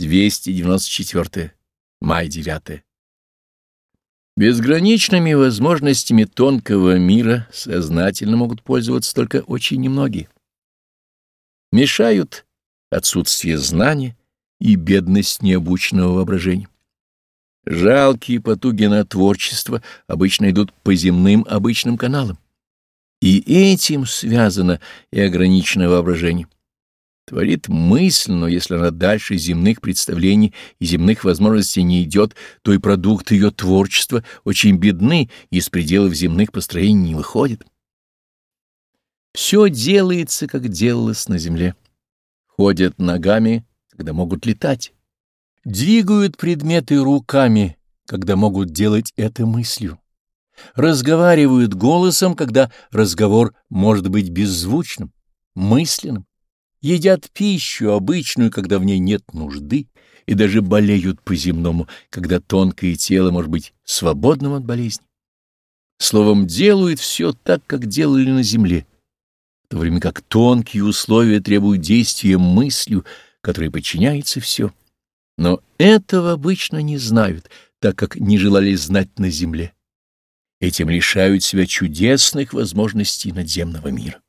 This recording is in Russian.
294. Май 9. Безграничными возможностями тонкого мира сознательно могут пользоваться только очень немногие. Мешают отсутствие знания и бедность необученного воображения. Жалкие потуги на творчество обычно идут по земным обычным каналам. И этим связано и ограниченное воображение. Творит мысль, но если она дальше земных представлений и земных возможностей не идет, то и продукты ее творчества очень бедны и из пределов земных построений не выходит. Все делается, как делалось на земле. Ходят ногами, когда могут летать. Двигают предметы руками, когда могут делать это мыслью. Разговаривают голосом, когда разговор может быть беззвучным, мысленным едят пищу обычную, когда в ней нет нужды, и даже болеют по-земному, когда тонкое тело может быть свободным от болезни. Словом, делают все так, как делали на земле, в то время как тонкие условия требуют действия мыслью, которой подчиняется все. Но этого обычно не знают, так как не желали знать на земле. Этим лишают себя чудесных возможностей надземного мира.